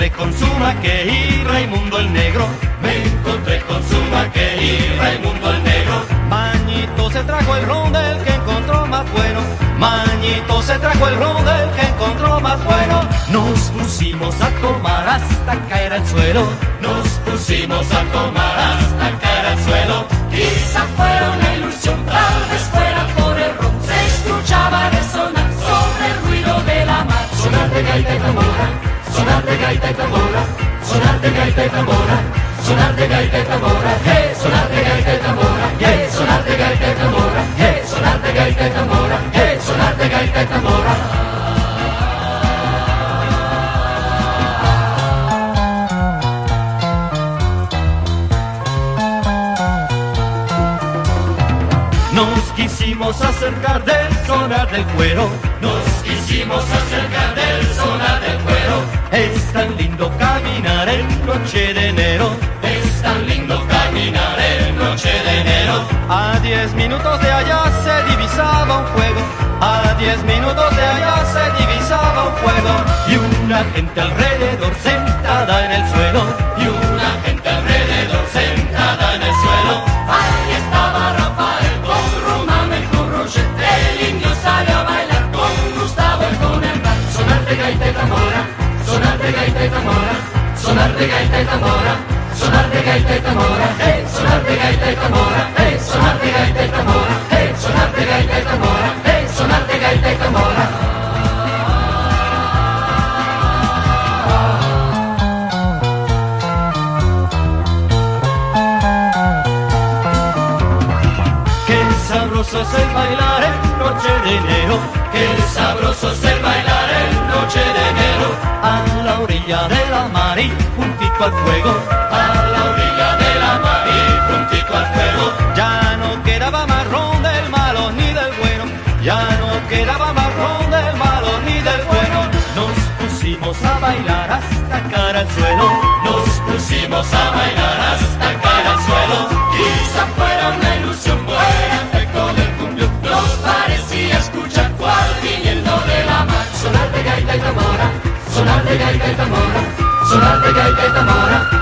Encontré con su maque y Raimundo el negro. Me encontré con su maque y Raimundo el negro. Mañito se trajo el ron del que encontró más bueno. Mañito se trajo el ron del que encontró más bueno. Nos pusimos a tomar hasta caer al suelo. Nos pusimos a tomar hasta caer al suelo. Gaita y tambora, sonar de gaita y tambora, sonar de gaita y tambora, hey, sonar de gaita y tambora, hey, sonar de gaita y tambora, hey, sonar de gaita y tambora, hey, sonar de gaita y tambora. Nos quisimos acercar del sonar del cuero. Nos quisimos acercar del sonar del cuero. Es tan lindo caminar en noche de enero. Es tan lindo caminar en noche de enero. A diez minutos de allá se divisaba un fuego. A diez minutos de allá se divisaba un fuego. Y una gente alrededor sentada en el suelo. Y una gaita y tambora, sonar de gaita y tambora, sonar de gaita y tambora, hey, sonar de gaita y tambora, hey, sonar de gaita y tambora, hey, sonar de gaita y tambora, hey, sonar de gaita y tambora. Sabroso es el bailar en noche de enero. Qué sabroso es el y juntito al fuego. a la orilla de la mar y juntito al fuego. Ya no quedaba marrón del malo ni del bueno. Ya no quedaba marrón del malo ni del bueno. Nos pusimos a bailar hasta caer al suelo. Nos pusimos a bailar hasta caer al suelo. Quizá fuera una ilusión buena, efecto del cumbión. Nos parecía escuchar cual viniendo de la mar. Sonar de gaita y tambora, sonar de gaita y tambora, sonar de gaita y